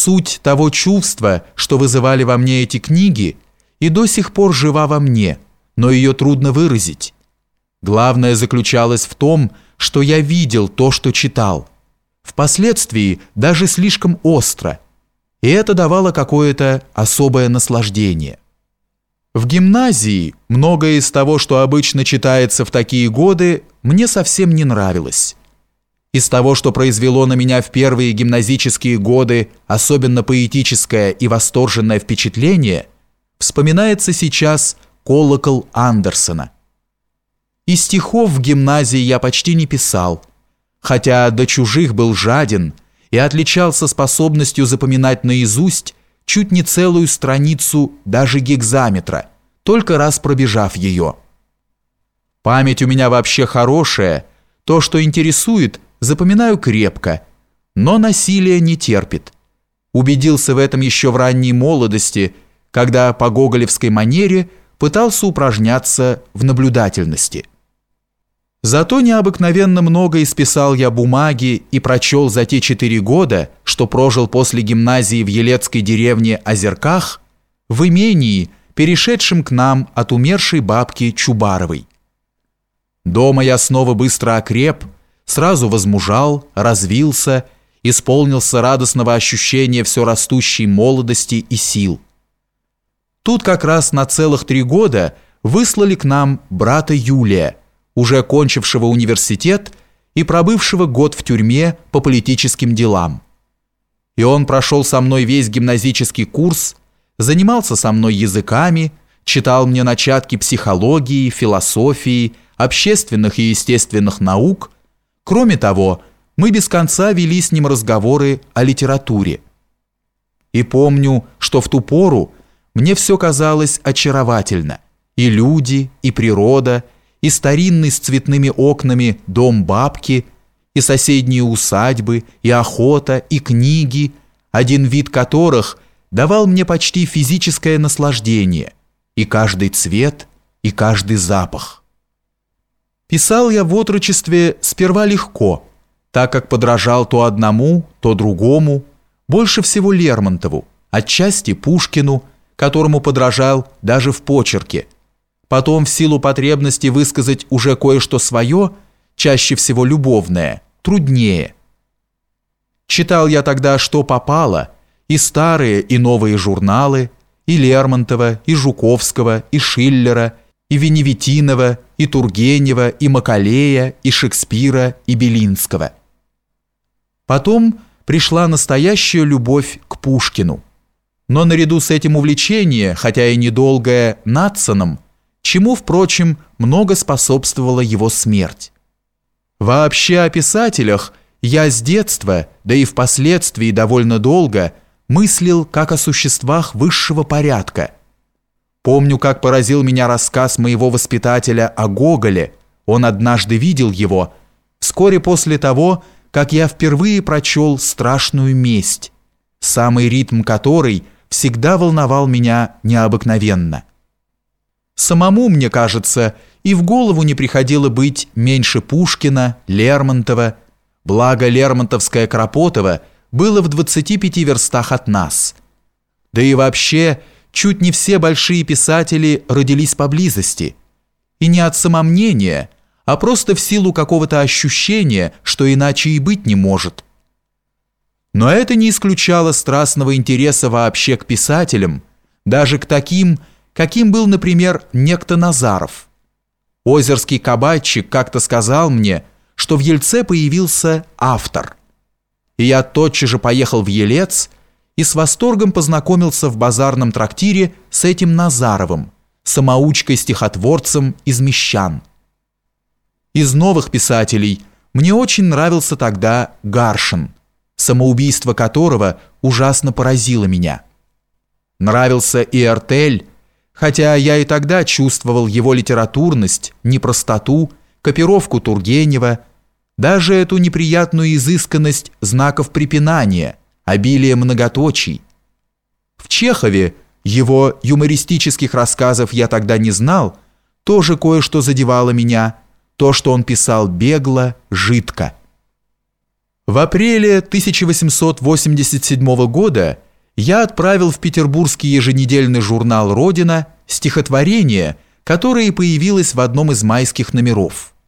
Суть того чувства, что вызывали во мне эти книги, и до сих пор жива во мне, но ее трудно выразить. Главное заключалось в том, что я видел то, что читал. Впоследствии даже слишком остро. И это давало какое-то особое наслаждение. В гимназии многое из того, что обычно читается в такие годы, мне совсем не нравилось. Из того, что произвело на меня в первые гимназические годы особенно поэтическое и восторженное впечатление, вспоминается сейчас «Колокол Андерсона». Из стихов в гимназии я почти не писал, хотя до чужих был жаден и отличался способностью запоминать наизусть чуть не целую страницу даже гигзаметра, только раз пробежав ее. Память у меня вообще хорошая, то, что интересует – запоминаю крепко, но насилие не терпит. Убедился в этом еще в ранней молодости, когда по гоголевской манере пытался упражняться в наблюдательности. Зато необыкновенно много исписал я бумаги и прочел за те четыре года, что прожил после гимназии в елецкой деревне Озерках, в имении, перешедшем к нам от умершей бабки Чубаровой. Дома я снова быстро окреп, сразу возмужал, развился, исполнился радостного ощущения все растущей молодости и сил. Тут как раз на целых три года выслали к нам брата Юлия, уже кончившего университет и пробывшего год в тюрьме по политическим делам. И он прошел со мной весь гимназический курс, занимался со мной языками, читал мне начатки психологии, философии, общественных и естественных наук – Кроме того, мы без конца вели с ним разговоры о литературе. И помню, что в ту пору мне все казалось очаровательно. И люди, и природа, и старинный с цветными окнами дом бабки, и соседние усадьбы, и охота, и книги, один вид которых давал мне почти физическое наслаждение, и каждый цвет, и каждый запах. Писал я в отрочестве сперва легко, так как подражал то одному, то другому, больше всего Лермонтову, отчасти Пушкину, которому подражал даже в почерке. Потом в силу потребности высказать уже кое-что свое, чаще всего любовное, труднее. Читал я тогда, что попало, и старые, и новые журналы, и Лермонтова, и Жуковского, и Шиллера, и Веневитинова, и Тургенева, и Макалея, и Шекспира, и Белинского. Потом пришла настоящая любовь к Пушкину. Но наряду с этим увлечение, хотя и недолгое, Натсоном, чему, впрочем, много способствовала его смерть. Вообще о писателях я с детства, да и впоследствии довольно долго, мыслил как о существах высшего порядка – Помню, как поразил меня рассказ моего воспитателя о Гоголе. Он однажды видел его, вскоре после того, как я впервые прочел «Страшную месть», самый ритм которой всегда волновал меня необыкновенно. Самому, мне кажется, и в голову не приходило быть меньше Пушкина, Лермонтова, благо Лермонтовское Кропотово было в 25 верстах от нас. Да и вообще чуть не все большие писатели родились поблизости. И не от самомнения, а просто в силу какого-то ощущения, что иначе и быть не может. Но это не исключало страстного интереса вообще к писателям, даже к таким, каким был, например, некто Назаров. Озерский кабачик как-то сказал мне, что в Ельце появился автор. И я тотчас же поехал в Елец – и с восторгом познакомился в базарном трактире с этим Назаровым, самоучкой-стихотворцем из Мещан. Из новых писателей мне очень нравился тогда Гаршин, самоубийство которого ужасно поразило меня. Нравился и Артель, хотя я и тогда чувствовал его литературность, непростоту, копировку Тургенева, даже эту неприятную изысканность знаков препинания – обилие многоточий. В Чехове его юмористических рассказов я тогда не знал, тоже кое-что задевало меня, то, что он писал бегло, жидко. В апреле 1887 года я отправил в петербургский еженедельный журнал «Родина» стихотворение, которое появилось в одном из майских номеров –